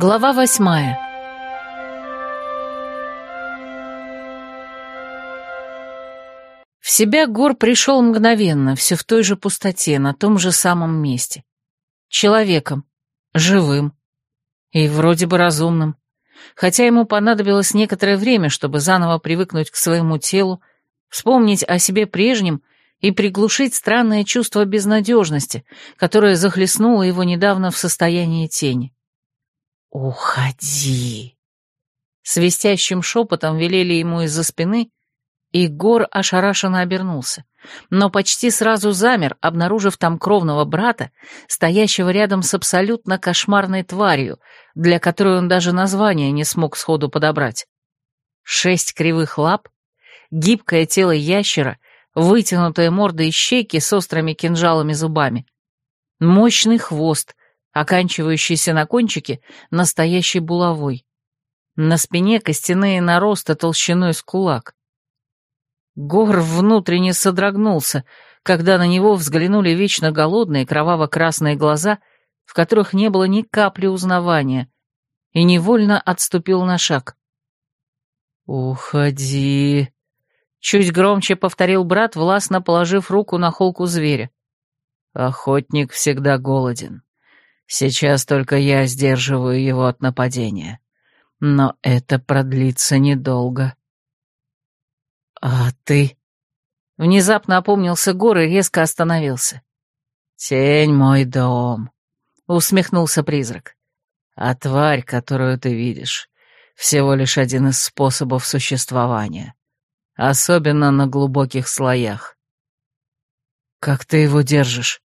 Глава восьмая В себя Гор пришел мгновенно, все в той же пустоте, на том же самом месте. Человеком, живым и вроде бы разумным, хотя ему понадобилось некоторое время, чтобы заново привыкнуть к своему телу, вспомнить о себе прежнем и приглушить странное чувство безнадежности, которое захлестнуло его недавно в состоянии тени. «Уходи!» Свистящим шепотом велели ему из-за спины, и Гор ошарашенно обернулся, но почти сразу замер, обнаружив там кровного брата, стоящего рядом с абсолютно кошмарной тварью, для которой он даже название не смог сходу подобрать. Шесть кривых лап, гибкое тело ящера, вытянутая морда и щеки с острыми кинжалами зубами, мощный хвост, оканчивающийся на кончике настоящей булавой. На спине костяные наросты толщиной с кулак. Гор внутренне содрогнулся, когда на него взглянули вечно голодные кроваво-красные глаза, в которых не было ни капли узнавания, и невольно отступил на шаг. «Уходи!» — чуть громче повторил брат, властно положив руку на холку зверя. «Охотник всегда голоден. Сейчас только я сдерживаю его от нападения. Но это продлится недолго». «А ты?» Внезапно опомнился Гор и резко остановился. «Тень мой дом», — усмехнулся призрак. «А тварь, которую ты видишь, всего лишь один из способов существования, особенно на глубоких слоях». «Как ты его держишь?»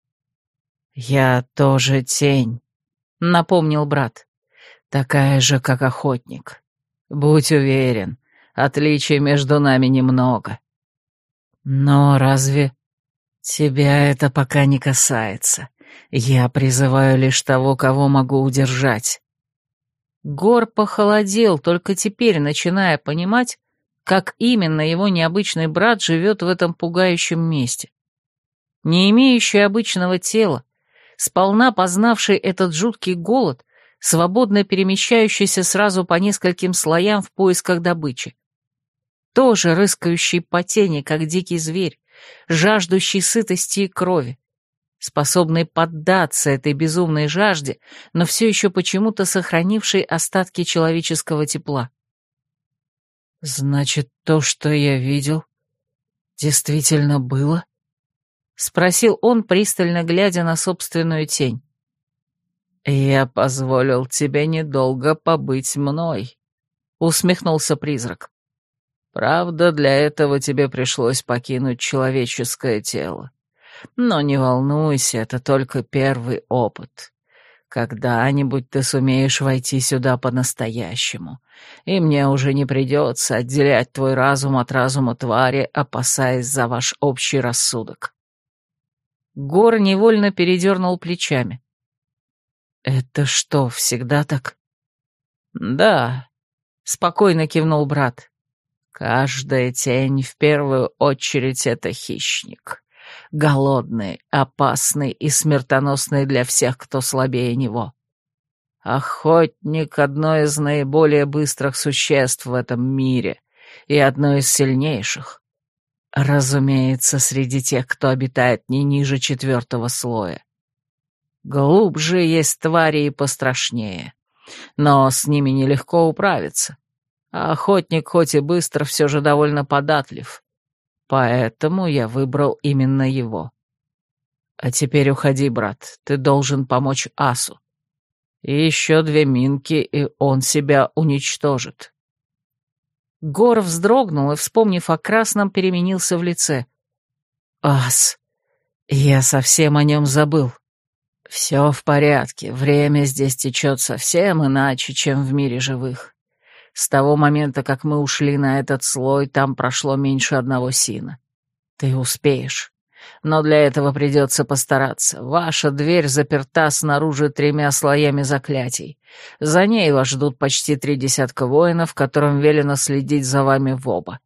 «Я тоже тень», — напомнил брат. «Такая же, как охотник. Будь уверен, Отличий между нами немного. Но разве... Тебя это пока не касается. Я призываю лишь того, кого могу удержать. Гор похолодел, только теперь начиная понимать, как именно его необычный брат живет в этом пугающем месте. Не имеющий обычного тела, сполна познавший этот жуткий голод, свободно перемещающийся сразу по нескольким слоям в поисках добычи тоже рыскающий по тени, как дикий зверь, жаждущий сытости и крови, способный поддаться этой безумной жажде, но все еще почему-то сохранивший остатки человеческого тепла. «Значит, то, что я видел, действительно было?» — спросил он, пристально глядя на собственную тень. «Я позволил тебе недолго побыть мной», — усмехнулся призрак. Правда, для этого тебе пришлось покинуть человеческое тело. Но не волнуйся, это только первый опыт. Когда-нибудь ты сумеешь войти сюда по-настоящему, и мне уже не придется отделять твой разум от разума твари, опасаясь за ваш общий рассудок. Гор невольно передернул плечами. «Это что, всегда так?» «Да», — спокойно кивнул брат. Каждая тень в первую очередь это хищник. Голодный, опасный и смертоносный для всех, кто слабее него. Охотник — одно из наиболее быстрых существ в этом мире и одно из сильнейших. Разумеется, среди тех, кто обитает не ниже четвертого слоя. Глубже есть твари и пострашнее, но с ними нелегко управиться а охотник хоть и быстро, все же довольно податлив. Поэтому я выбрал именно его. А теперь уходи, брат, ты должен помочь Асу. И еще две минки, и он себя уничтожит. Гор вздрогнул и, вспомнив о красном, переменился в лице. «Ас, я совсем о нем забыл. Все в порядке, время здесь течет совсем иначе, чем в мире живых. С того момента, как мы ушли на этот слой, там прошло меньше одного сина. Ты успеешь. Но для этого придется постараться. Ваша дверь заперта снаружи тремя слоями заклятий. За ней вас ждут почти три десятка воинов, которым велено следить за вами в оба.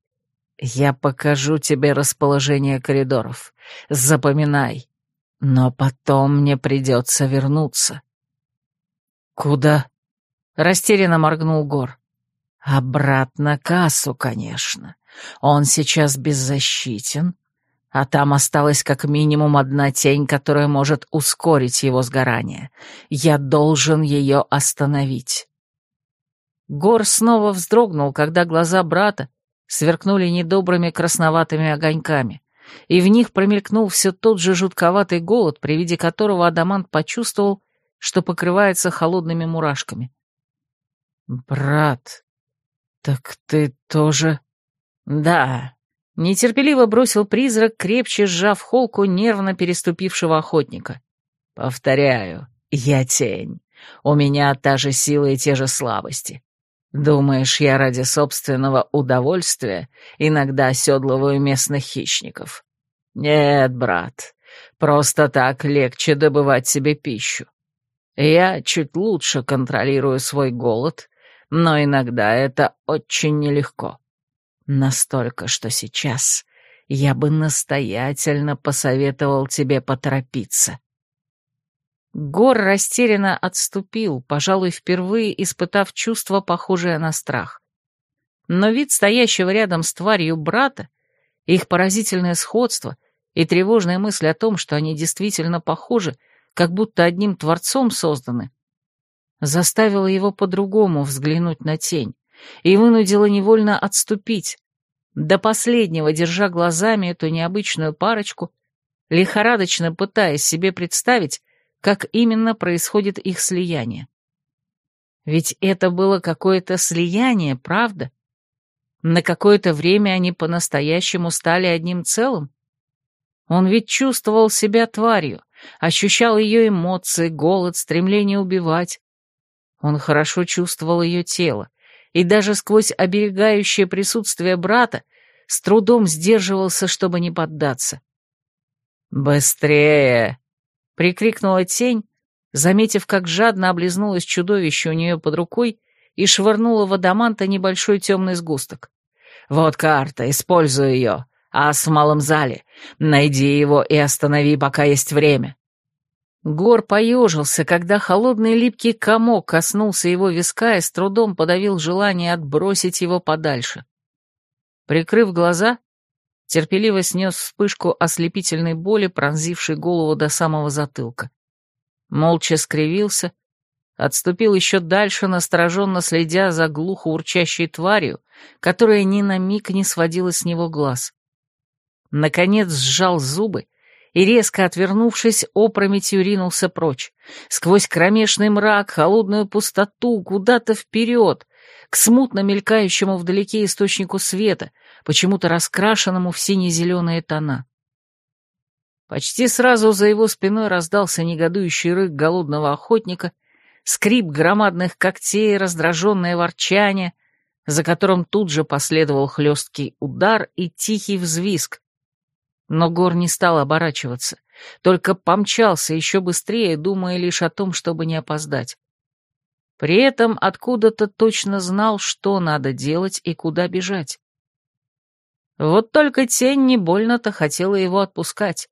Я покажу тебе расположение коридоров. Запоминай. Но потом мне придется вернуться. Куда? — растерянно моргнул Гор. «Обратно кассу, конечно. Он сейчас беззащитен, а там осталась как минимум одна тень, которая может ускорить его сгорание. Я должен ее остановить». Гор снова вздрогнул, когда глаза брата сверкнули недобрыми красноватыми огоньками, и в них промелькнул все тот же жутковатый голод, при виде которого Адамант почувствовал, что покрывается холодными мурашками. «Брат, так ты тоже...» «Да», — нетерпеливо бросил призрак, крепче сжав холку нервно переступившего охотника. «Повторяю, я тень. У меня та же сила и те же слабости. Думаешь, я ради собственного удовольствия иногда оседлываю местных хищников? Нет, брат, просто так легче добывать себе пищу. Я чуть лучше контролирую свой голод, но иногда это очень нелегко. Настолько, что сейчас я бы настоятельно посоветовал тебе поторопиться. Гор растерянно отступил, пожалуй, впервые испытав чувство, похожее на страх. Но вид стоящего рядом с тварью брата, их поразительное сходство и тревожная мысль о том, что они действительно похожи, как будто одним творцом созданы, заставила его по-другому взглянуть на тень и вынудила невольно отступить, до последнего держа глазами эту необычную парочку, лихорадочно пытаясь себе представить, как именно происходит их слияние. Ведь это было какое-то слияние, правда? На какое-то время они по-настоящему стали одним целым? Он ведь чувствовал себя тварью, ощущал ее эмоции, голод, стремление убивать. Он хорошо чувствовал ее тело, и даже сквозь оберегающее присутствие брата с трудом сдерживался, чтобы не поддаться. «Быстрее!» Прикрикнула тень, заметив, как жадно облизнулось чудовище у нее под рукой и швырнула в адаманта небольшой темный сгусток. «Вот карта, используй ее. Ас в малом зале. Найди его и останови, пока есть время». Гор поежился, когда холодный липкий комок коснулся его виска и с трудом подавил желание отбросить его подальше. Прикрыв глаза, терпеливо снес вспышку ослепительной боли, пронзившей голову до самого затылка. Молча скривился, отступил еще дальше, настороженно следя за глухо урчащей тварью, которая ни на миг не сводила с него глаз. Наконец сжал зубы и, резко отвернувшись, опрометью ринулся прочь, сквозь кромешный мрак, холодную пустоту, куда-то вперед, к смутно мелькающему вдалеке источнику света — почему-то раскрашенному в сине-зеленые тона. Почти сразу за его спиной раздался негодующий рык голодного охотника, скрип громадных когтей, раздраженное ворчание, за которым тут же последовал хлесткий удар и тихий взвизг. Но Гор не стал оборачиваться, только помчался еще быстрее, думая лишь о том, чтобы не опоздать. При этом откуда-то точно знал, что надо делать и куда бежать. Вот только тень не больно-то хотела его отпускать.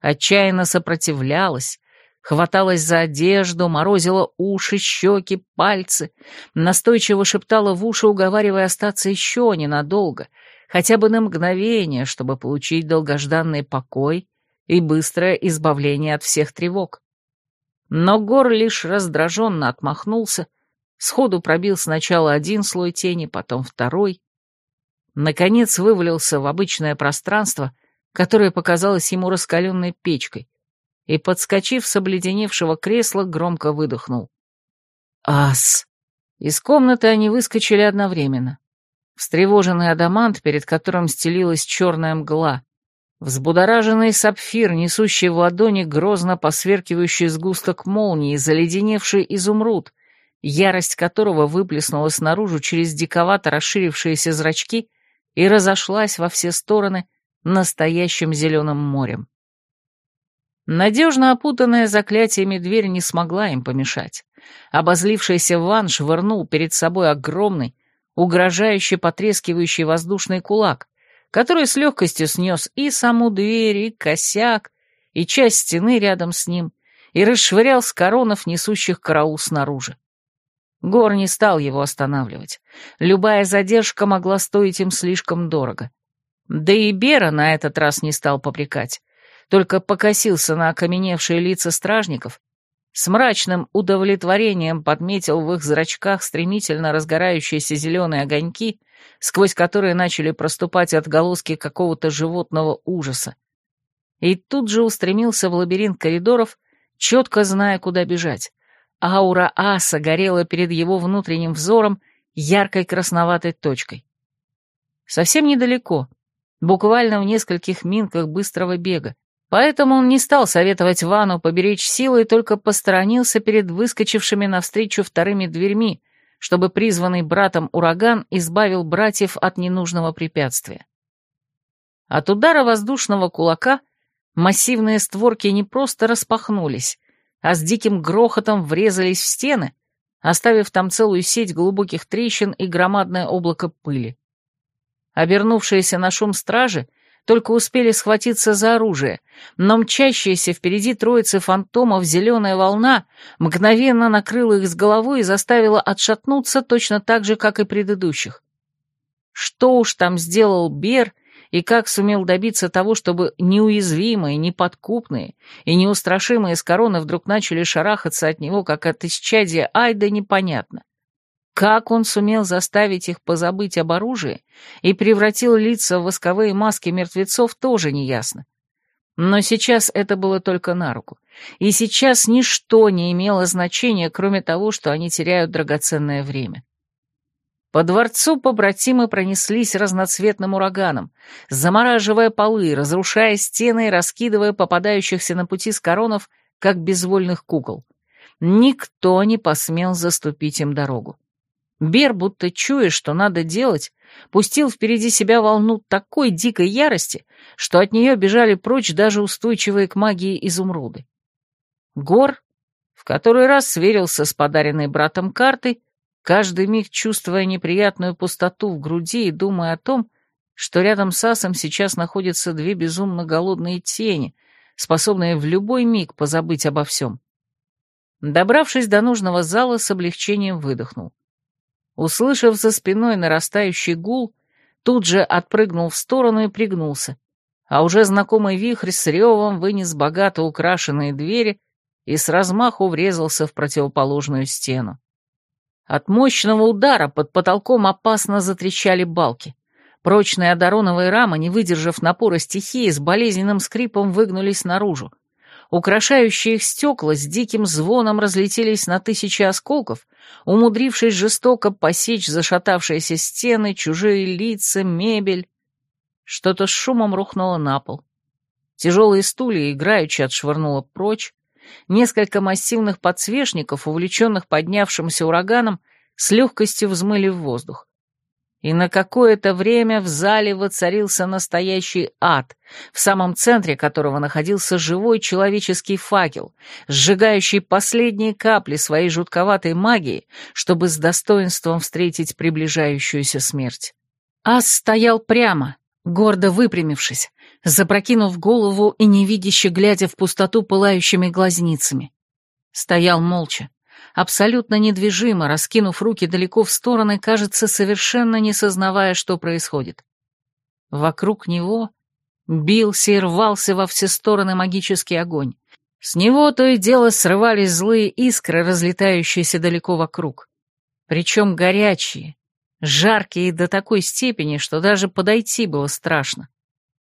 Отчаянно сопротивлялась, хваталась за одежду, морозила уши, щеки, пальцы, настойчиво шептала в уши, уговаривая остаться еще ненадолго, хотя бы на мгновение, чтобы получить долгожданный покой и быстрое избавление от всех тревог. Но Гор лишь раздраженно отмахнулся, сходу пробил сначала один слой тени, потом второй, наконец вывалился в обычное пространство, которое показалось ему раскаленной печкой, и, подскочив с обледеневшего кресла, громко выдохнул. «Ас!» Из комнаты они выскочили одновременно. Встревоженный адамант, перед которым стелилась черная мгла, взбудораженный сапфир, несущий в ладони грозно посверкивающий сгусток молнии, заледеневший изумруд, ярость которого выплеснулась наружу через диковато расширившиеся зрачки и разошлась во все стороны настоящим зеленым морем. Надежно опутанная заклятиями дверь не смогла им помешать. Обозлившийся Ван швырнул перед собой огромный, угрожающий потрескивающий воздушный кулак, который с легкостью снес и саму дверь, и косяк, и часть стены рядом с ним, и расшвырял с коронов, несущих караул снаружи. Гор не стал его останавливать. Любая задержка могла стоить им слишком дорого. Да и Бера на этот раз не стал попрекать, только покосился на окаменевшие лица стражников, с мрачным удовлетворением подметил в их зрачках стремительно разгорающиеся зеленые огоньки, сквозь которые начали проступать отголоски какого-то животного ужаса. И тут же устремился в лабиринт коридоров, четко зная, куда бежать. Аура аса горела перед его внутренним взором яркой красноватой точкой. Совсем недалеко, буквально в нескольких минках быстрого бега, поэтому он не стал советовать Вану поберечь силы только посторонился перед выскочившими навстречу вторыми дверьми, чтобы призванный братом ураган избавил братьев от ненужного препятствия. От удара воздушного кулака массивные створки не просто распахнулись, а с диким грохотом врезались в стены, оставив там целую сеть глубоких трещин и громадное облако пыли. Обернувшиеся на шум стражи только успели схватиться за оружие, но мчащаяся впереди троицы фантомов зеленая волна мгновенно накрыла их с головой и заставила отшатнуться точно так же, как и предыдущих. Что уж там сделал Бер — и как сумел добиться того, чтобы неуязвимые, неподкупные и неустрашимые с короны вдруг начали шарахаться от него, как от исчадия Айда, непонятно. Как он сумел заставить их позабыть об оружии и превратил лица в восковые маски мертвецов, тоже неясно. Но сейчас это было только на руку. И сейчас ничто не имело значения, кроме того, что они теряют драгоценное время. По дворцу побратимы пронеслись разноцветным ураганом, замораживая полы, разрушая стены и раскидывая попадающихся на пути с коронов, как безвольных кукол. Никто не посмел заступить им дорогу. Бер, будто чуя, что надо делать, пустил впереди себя волну такой дикой ярости, что от нее бежали прочь даже устойчивые к магии изумруды. Гор в который раз сверился с подаренной братом картой каждый миг чувствуя неприятную пустоту в груди и думая о том, что рядом с Асом сейчас находятся две безумно голодные тени, способные в любой миг позабыть обо всем. Добравшись до нужного зала, с облегчением выдохнул. Услышав за спиной нарастающий гул, тут же отпрыгнул в сторону и пригнулся, а уже знакомый вихрь с ревом вынес богато украшенные двери и с размаху врезался в противоположную стену. От мощного удара под потолком опасно затрещали балки. Прочные одароновые рамы, не выдержав напора стихии, с болезненным скрипом выгнулись наружу. Украшающие их стекла с диким звоном разлетелись на тысячи осколков, умудрившись жестоко посечь зашатавшиеся стены, чужие лица, мебель. Что-то с шумом рухнуло на пол. Тяжелые стулья играючи отшвырнуло прочь, Несколько массивных подсвечников, увлеченных поднявшимся ураганом, с легкостью взмыли в воздух. И на какое-то время в зале воцарился настоящий ад, в самом центре которого находился живой человеческий факел, сжигающий последние капли своей жутковатой магии, чтобы с достоинством встретить приближающуюся смерть. Ас стоял прямо, гордо выпрямившись, запрокинув голову и невидяще глядя в пустоту пылающими глазницами. Стоял молча, абсолютно недвижимо, раскинув руки далеко в стороны, кажется, совершенно не сознавая, что происходит. Вокруг него бился и рвался во все стороны магический огонь. С него то и дело срывались злые искры, разлетающиеся далеко вокруг. Причем горячие, жаркие до такой степени, что даже подойти было страшно.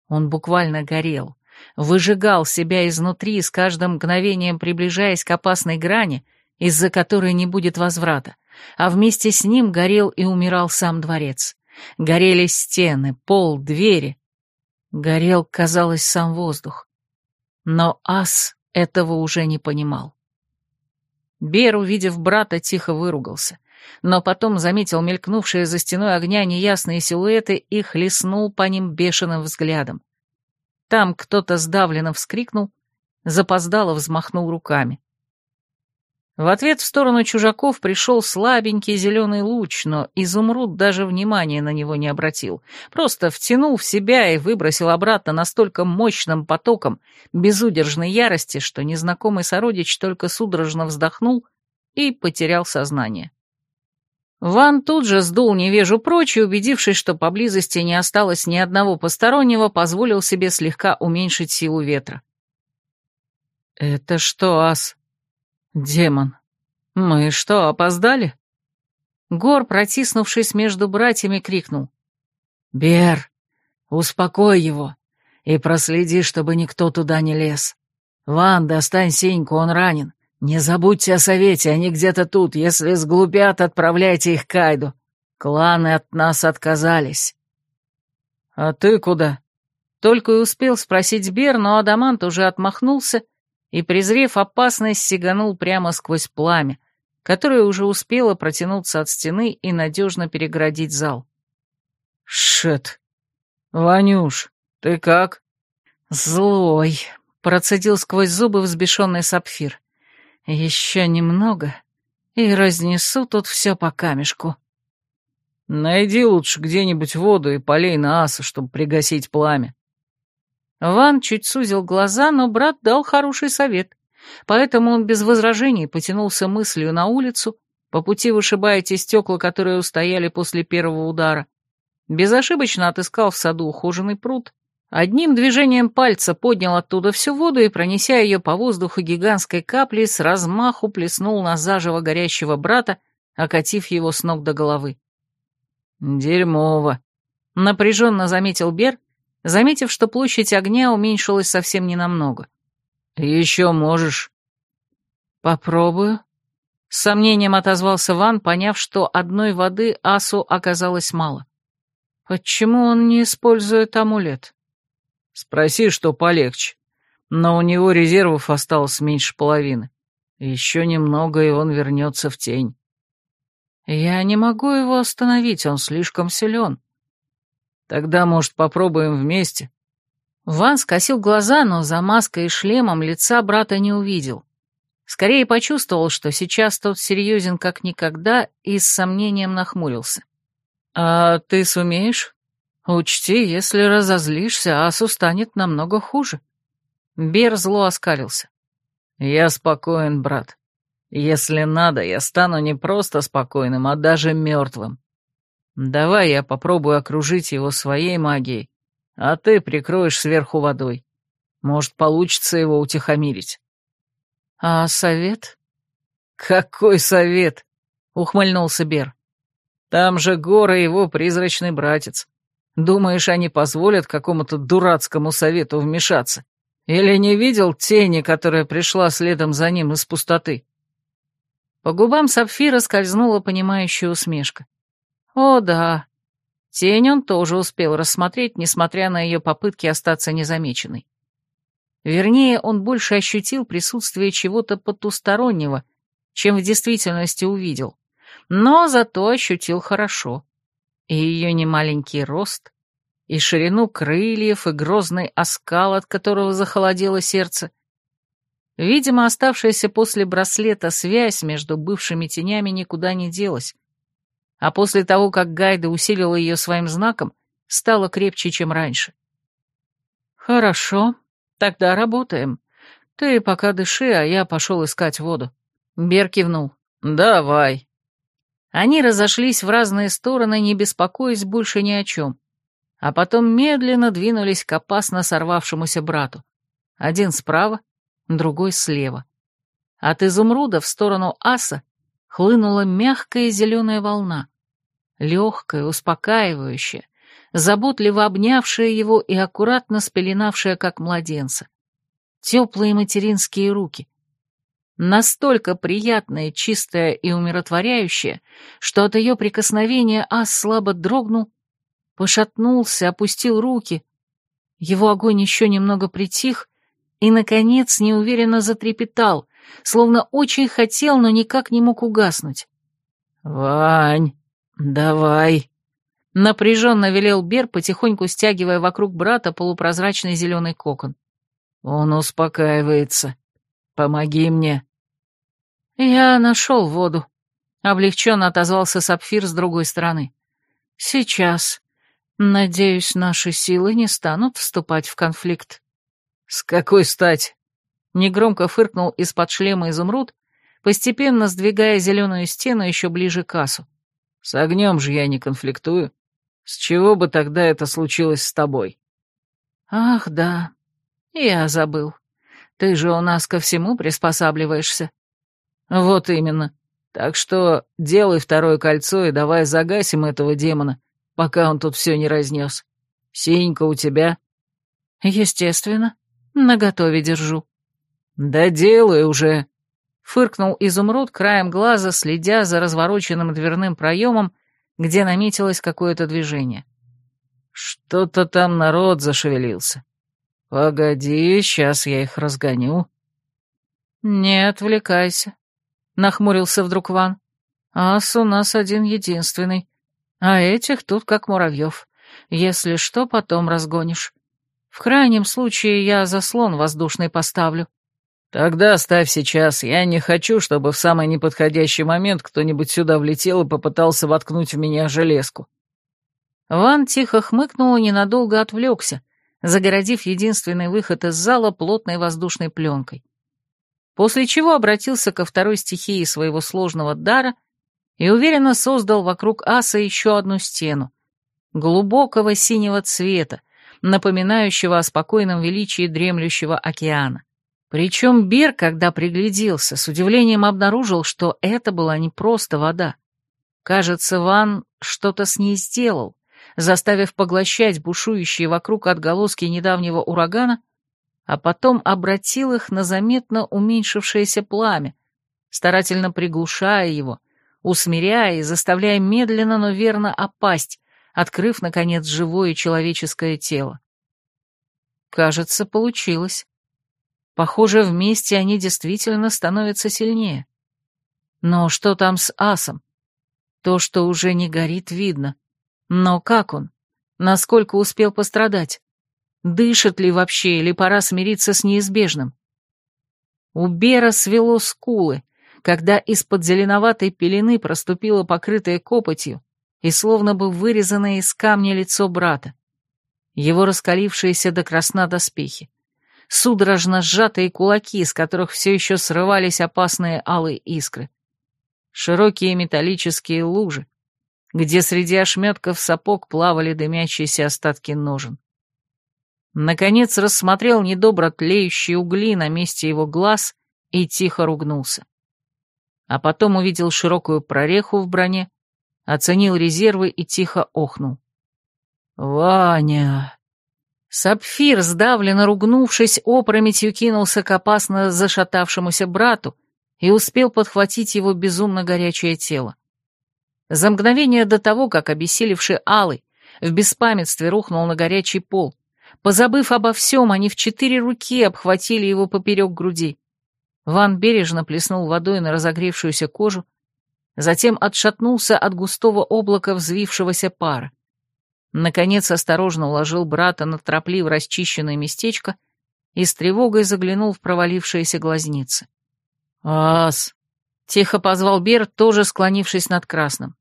Он буквально горел, выжигал себя изнутри, с каждым мгновением приближаясь к опасной грани, из-за которой не будет возврата, а вместе с ним горел и умирал сам дворец. Горели стены, пол, двери. Горел, казалось, сам воздух. Но ас этого уже не понимал. Бер, увидев брата, тихо выругался, но потом заметил мелькнувшие за стеной огня неясные силуэты и хлестнул по ним бешеным взглядом. Там кто-то сдавленно вскрикнул, запоздало взмахнул руками. В ответ в сторону чужаков пришел слабенький зеленый луч, но изумруд даже внимания на него не обратил, просто втянул в себя и выбросил обратно настолько мощным потоком безудержной ярости, что незнакомый сородич только судорожно вздохнул и потерял сознание. Ван тут же сдул невежу прочь и, убедившись, что поблизости не осталось ни одного постороннего, позволил себе слегка уменьшить силу ветра. «Это что, ас? Демон. Мы что, опоздали?» Гор, протиснувшись между братьями, крикнул. «Бер, успокой его и проследи, чтобы никто туда не лез. Ван, достань Синьку, он ранен. Не забудьте о совете, они где-то тут. Если сглупят, отправляйте их к Кайду. Кланы от нас отказались». «А ты куда?» Только и успел спросить Бер, но Адамант уже отмахнулся и, презрев опасность, сиганул прямо сквозь пламя, которое уже успело протянуться от стены и надежно переградить зал. «Шет! Ванюш, ты как?» «Злой», — процедил сквозь зубы взбешенный сапфир. «Еще немного, и разнесу тут все по камешку». «Найди лучше где-нибудь воду и полей на аса, чтобы пригасить пламя». Ван чуть сузил глаза, но брат дал хороший совет, поэтому он без возражений потянулся мыслью на улицу, по пути вышибая те стекла, которые устояли после первого удара. Безошибочно отыскал в саду ухоженный пруд, одним движением пальца поднял оттуда всю воду и, пронеся ее по воздуху гигантской каплей, с размаху плеснул на заживо горящего брата, окатив его с ног до головы. «Дерьмово», — напряженно заметил Бер, заметив, что площадь огня уменьшилась совсем ненамного. «Еще можешь». «Попробую», — с сомнением отозвался Ван, поняв, что одной воды Асу оказалось мало. «Почему он не использует амулет?» «Спроси, что полегче. Но у него резервов осталось меньше половины. Еще немного, и он вернется в тень». «Я не могу его остановить, он слишком силен», Тогда, может, попробуем вместе?» Ван скосил глаза, но за маской и шлемом лица брата не увидел. Скорее почувствовал, что сейчас тот серьезен как никогда, и с сомнением нахмурился. «А ты сумеешь? Учти, если разозлишься, Асу станет намного хуже». Бер зло оскалился. «Я спокоен, брат. Если надо, я стану не просто спокойным, а даже мертвым. Давай я попробую окружить его своей магией, а ты прикроешь сверху водой. Может, получится его утихомирить. А совет? Какой совет? Ухмыльнулся Бер. Там же Гора и его призрачный братец. Думаешь, они позволят какому-то дурацкому совету вмешаться? Или не видел тени, которая пришла следом за ним из пустоты? По губам Сапфира скользнула понимающая усмешка. О, да. Тень он тоже успел рассмотреть, несмотря на ее попытки остаться незамеченной. Вернее, он больше ощутил присутствие чего-то потустороннего, чем в действительности увидел. Но зато ощутил хорошо. И ее немаленький рост, и ширину крыльев, и грозный оскал, от которого захолодело сердце. Видимо, оставшаяся после браслета связь между бывшими тенями никуда не делась, а после того, как Гайда усилила ее своим знаком, стала крепче, чем раньше. «Хорошо, тогда работаем. Ты пока дыши, а я пошел искать воду». Бер кивнул. «Давай». Они разошлись в разные стороны, не беспокоясь больше ни о чем, а потом медленно двинулись к опасно сорвавшемуся брату. Один справа, другой слева. От изумруда в сторону аса хлынула мягкая зеленая волна, легкая, успокаивающая, заботливо обнявшая его и аккуратно спеленавшая, как младенца. Теплые материнские руки. Настолько приятная, чистая и умиротворяющая, что от ее прикосновения ас слабо дрогнул, пошатнулся, опустил руки. Его огонь еще немного притих и, наконец, неуверенно затрепетал, словно очень хотел, но никак не мог угаснуть. «Вань!» «Давай!» — напряженно велел Бер, потихоньку стягивая вокруг брата полупрозрачный зеленый кокон. «Он успокаивается. Помоги мне!» «Я нашел воду», — облегченно отозвался Сапфир с другой стороны. «Сейчас. Надеюсь, наши силы не станут вступать в конфликт». «С какой стати?» — негромко фыркнул из-под шлема изумруд, постепенно сдвигая зеленую стену еще ближе к кассу. С огнем же я не конфликтую. С чего бы тогда это случилось с тобой? Ах, да, я забыл. Ты же у нас ко всему приспосабливаешься. Вот именно. Так что делай второе кольцо и давай загасим этого демона, пока он тут все не разнес. Синька у тебя? Естественно. Наготове держу. Да делай уже. Фыркнул изумруд краем глаза, следя за развороченным дверным проемом где наметилось какое-то движение. Что-то там народ зашевелился. Погоди, сейчас я их разгоню. Не отвлекайся, нахмурился вдруг Ван. Ас у нас один единственный, а этих тут как муравьев. Если что, потом разгонишь. В крайнем случае я заслон воздушный поставлю. «Тогда ставь сейчас. Я не хочу, чтобы в самый неподходящий момент кто-нибудь сюда влетел и попытался воткнуть в меня железку». Ван тихо хмыкнул и ненадолго отвлекся, загородив единственный выход из зала плотной воздушной пленкой. После чего обратился ко второй стихии своего сложного дара и уверенно создал вокруг аса еще одну стену, глубокого синего цвета, напоминающего о спокойном величии дремлющего океана. Причем Бер, когда пригляделся, с удивлением обнаружил, что это была не просто вода. Кажется, Ван что-то с ней сделал, заставив поглощать бушующие вокруг отголоски недавнего урагана, а потом обратил их на заметно уменьшившееся пламя, старательно приглушая его, усмиряя и заставляя медленно, но верно опасть, открыв, наконец, живое человеческое тело. Кажется, получилось. Похоже, вместе они действительно становятся сильнее. Но что там с асом? То, что уже не горит, видно. Но как он? Насколько успел пострадать? Дышит ли вообще, или пора смириться с неизбежным? У Бера свело скулы, когда из-под зеленоватой пелены проступило покрытое копотью и словно бы вырезанное из камня лицо брата. Его раскалившиеся до красна доспехи судорожно сжатые кулаки, из которых все еще срывались опасные алые искры. Широкие металлические лужи, где среди ошметков сапог плавали дымящиеся остатки ножен. Наконец рассмотрел недобро тлеющие угли на месте его глаз и тихо ругнулся. А потом увидел широкую прореху в броне, оценил резервы и тихо охнул. «Ваня!» Сапфир, сдавленно ругнувшись, опрометью кинулся к опасно зашатавшемуся брату и успел подхватить его безумно горячее тело. За мгновение до того, как обессилевший Алый в беспамятстве рухнул на горячий пол, позабыв обо всем, они в четыре руки обхватили его поперек груди. Ван бережно плеснул водой на разогревшуюся кожу, затем отшатнулся от густого облака взвившегося пара. Наконец осторожно уложил брата на торопливо расчищенное местечко и с тревогой заглянул в провалившиеся глазницы. «Ас!» — тихо позвал Бер, тоже склонившись над красным.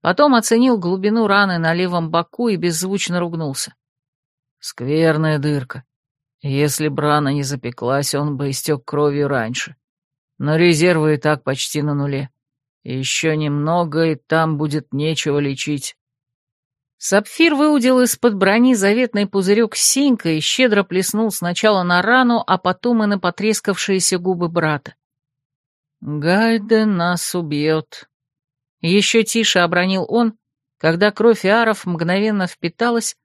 Потом оценил глубину раны на левом боку и беззвучно ругнулся. «Скверная дырка. Если б рана не запеклась, он бы истек кровью раньше. Но резервы и так почти на нуле. Еще немного, и там будет нечего лечить. Сапфир выудил из-под брони заветный пузырек с синькой и щедро плеснул сначала на рану, а потом и на потрескавшиеся губы брата. «Гайде нас убьет», — еще тише обронил он, когда кровь Иаров мгновенно впиталась,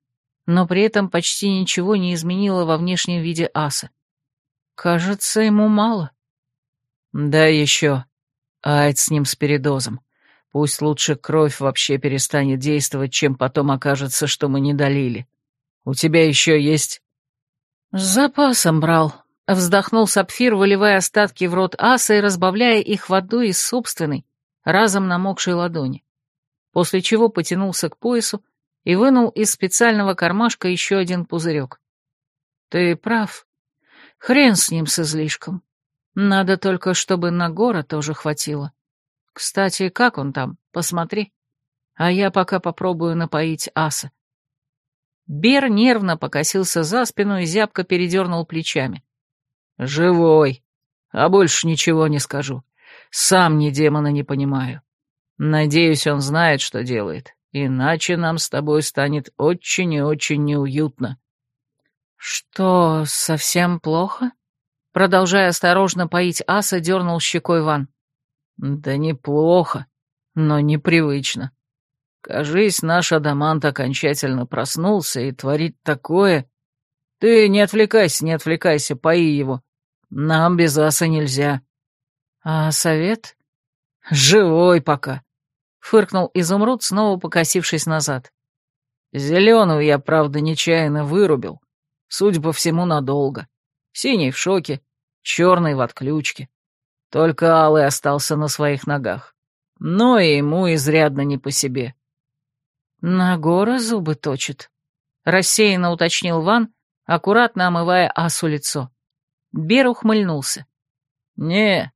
но при этом почти ничего не изменило во внешнем виде аса. «Кажется, ему мало». «Да еще. Айд с ним с передозом. Пусть лучше кровь вообще перестанет действовать, чем потом окажется, что мы не долили. У тебя еще есть...» «С запасом брал», — вздохнул Сапфир, выливая остатки в рот аса и разбавляя их водой из собственной, разом намокшей ладони. После чего потянулся к поясу и вынул из специального кармашка еще один пузырек. «Ты прав. Хрен с ним с излишком. Надо только, чтобы на гора тоже хватило». Кстати, как он там? Посмотри. А я пока попробую напоить аса. Бер нервно покосился за спину и зябко передернул плечами. «Живой. А больше ничего не скажу. Сам ни демона не понимаю. Надеюсь, он знает, что делает, иначе нам с тобой станет очень и очень неуютно». «Что, совсем плохо?» Продолжая осторожно поить аса, дернул щекой Ван. «Да неплохо, но непривычно. Кажись, наш Адамант окончательно проснулся и творит такое. Ты не отвлекайся, не отвлекайся, пои его. Нам без аса нельзя». «А совет?» «Живой пока», — фыркнул изумруд, снова покосившись назад. «Зеленого я, правда, нечаянно вырубил. Судя по всему, надолго. Синий в шоке, черный в отключке. Только Алый остался на своих ногах. Но и ему изрядно не по себе. «На горы зубы точит», — рассеянно уточнил Ван, аккуратно омывая Асу лицо. Бер ухмыльнулся. «Не,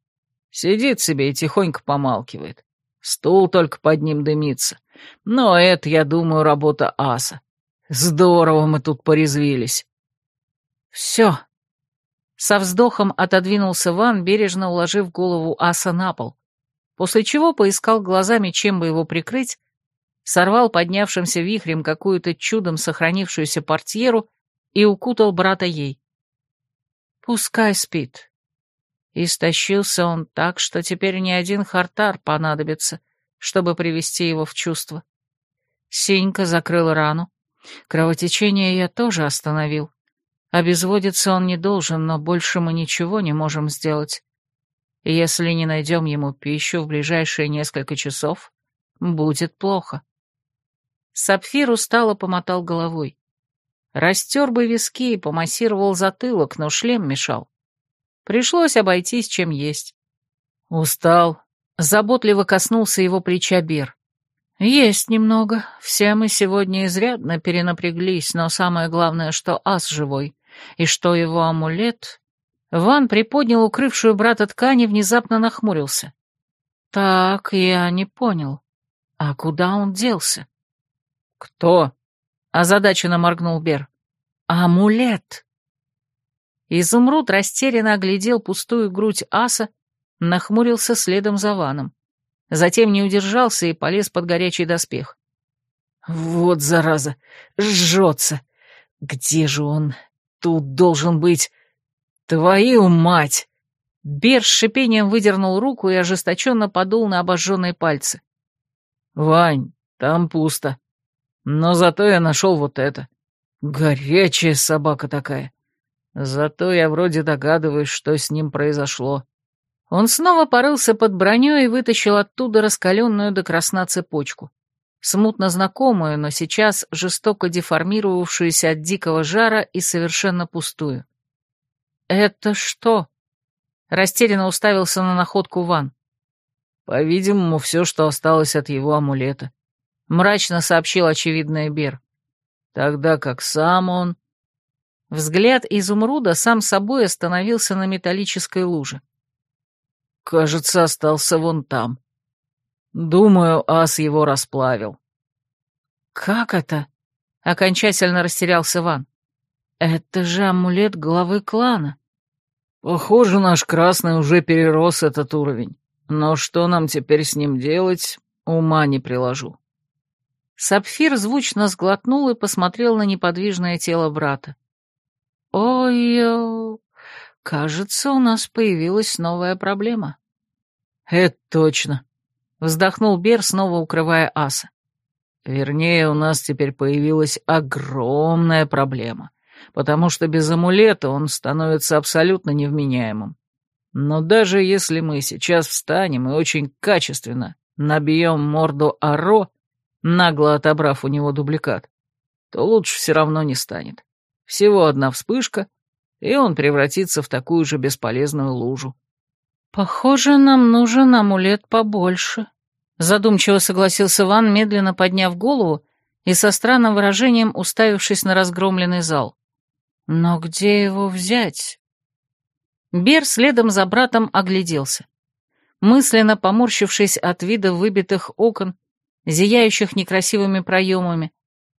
сидит себе и тихонько помалкивает. Стул только под ним дымится. Но это, я думаю, работа Аса. Здорово мы тут порезвились». «Все», со вздохом отодвинулся Ван, бережно уложив голову аса на пол, после чего поискал глазами, чем бы его прикрыть, сорвал поднявшимся вихрем какую-то чудом сохранившуюся портьеру и укутал брата ей. Пускай спит. Истощился он так, что теперь ни один хартар понадобится, чтобы привести его в чувство. Синька закрыл рану. Кровотечение я тоже остановил. Обезводиться он не должен, но больше мы ничего не можем сделать. Если не найдем ему пищу в ближайшие несколько часов, будет плохо. Сапфир устало помотал головой. Растер бы виски и помассировал затылок, но шлем мешал. Пришлось обойтись, чем есть. Устал. Заботливо коснулся его плеча Бер. «Есть немного. Все мы сегодня изрядно перенапряглись, но самое главное, что ас живой и что его амулет... Ван приподнял укрывшую брата ткани и внезапно нахмурился. «Так, я не понял. А куда он делся?» «Кто?» — озадаченно моргнул Бер. «Амулет!» Изумруд растерянно оглядел пустую грудь аса, нахмурился следом за Ваном. Затем не удержался и полез под горячий доспех. «Вот зараза! Жжется! Где же он? Тут должен быть... Твою мать!» Бер с шипением выдернул руку и ожесточенно подул на обожженные пальцы. «Вань, там пусто. Но зато я нашел вот это. Горячая собака такая. Зато я вроде догадываюсь, что с ним произошло». Он снова порылся под броней и вытащил оттуда раскаленную до красна цепочку смутно знакомую, но сейчас жестоко деформировавшуюся от дикого жара и совершенно пустую. «Это что?» Растерянно уставился на находку Ван. «По-видимому, все, что осталось от его амулета», — мрачно сообщил очевидный Бер. «Тогда как сам он...» Взгляд изумруда сам собой остановился на металлической луже. «Кажется, остался вон там», Думаю, ас его расплавил. Как это? Окончательно растерялся Ван. Это же амулет главы клана. Похоже, наш красный уже перерос этот уровень. Но что нам теперь с ним делать, ума не приложу. Сапфир звучно сглотнул и посмотрел на неподвижное тело брата. «Ой, кажется, у нас появилась новая проблема». «Это точно», Вздохнул Бер, снова укрывая аса. Вернее, у нас теперь появилась огромная проблема, потому что без амулета он становится абсолютно невменяемым. Но даже если мы сейчас встанем и очень качественно набьем морду Аро, нагло отобрав у него дубликат, то лучше все равно не станет. Всего одна вспышка, и он превратится в такую же бесполезную лужу. «Похоже, нам нужен амулет побольше», — задумчиво согласился Ван, медленно подняв голову и со странным выражением уставившись на разгромленный зал. «Но где его взять?» Бер следом за братом огляделся. Мысленно поморщившись от вида выбитых окон, зияющих некрасивыми проемами,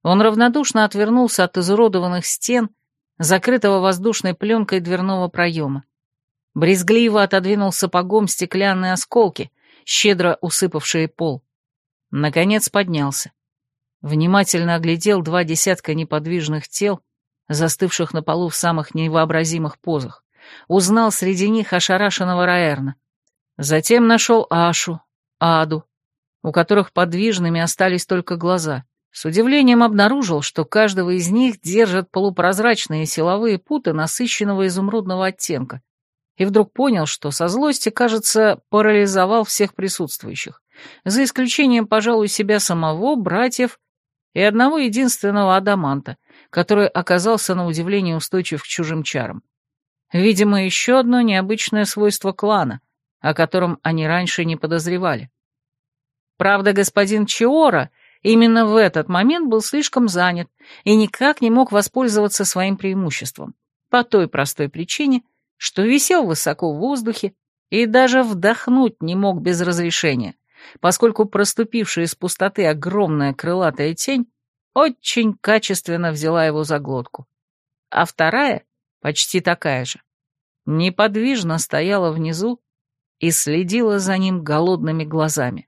он равнодушно отвернулся от изуродованных стен, закрытого воздушной пленкой дверного проема брезгливо отодвинул сапогом стеклянные осколки, щедро усыпавшие пол. Наконец поднялся. Внимательно оглядел два десятка неподвижных тел, застывших на полу в самых невообразимых позах. Узнал среди них ошарашенного Раэрна. Затем нашел Ашу, Аду, у которых подвижными остались только глаза. С удивлением обнаружил, что каждого из них держат полупрозрачные силовые путы насыщенного изумрудного оттенка, и вдруг понял, что со злости, кажется, парализовал всех присутствующих, за исключением, пожалуй, себя самого, братьев и одного единственного адаманта, который оказался на удивление устойчив к чужим чарам. Видимо, еще одно необычное свойство клана, о котором они раньше не подозревали. Правда, господин Чиора именно в этот момент был слишком занят и никак не мог воспользоваться своим преимуществом, по той простой причине, что висел высоко в воздухе и даже вдохнуть не мог без разрешения, поскольку проступившая из пустоты огромная крылатая тень очень качественно взяла его за глотку. А вторая, почти такая же, неподвижно стояла внизу и следила за ним голодными глазами.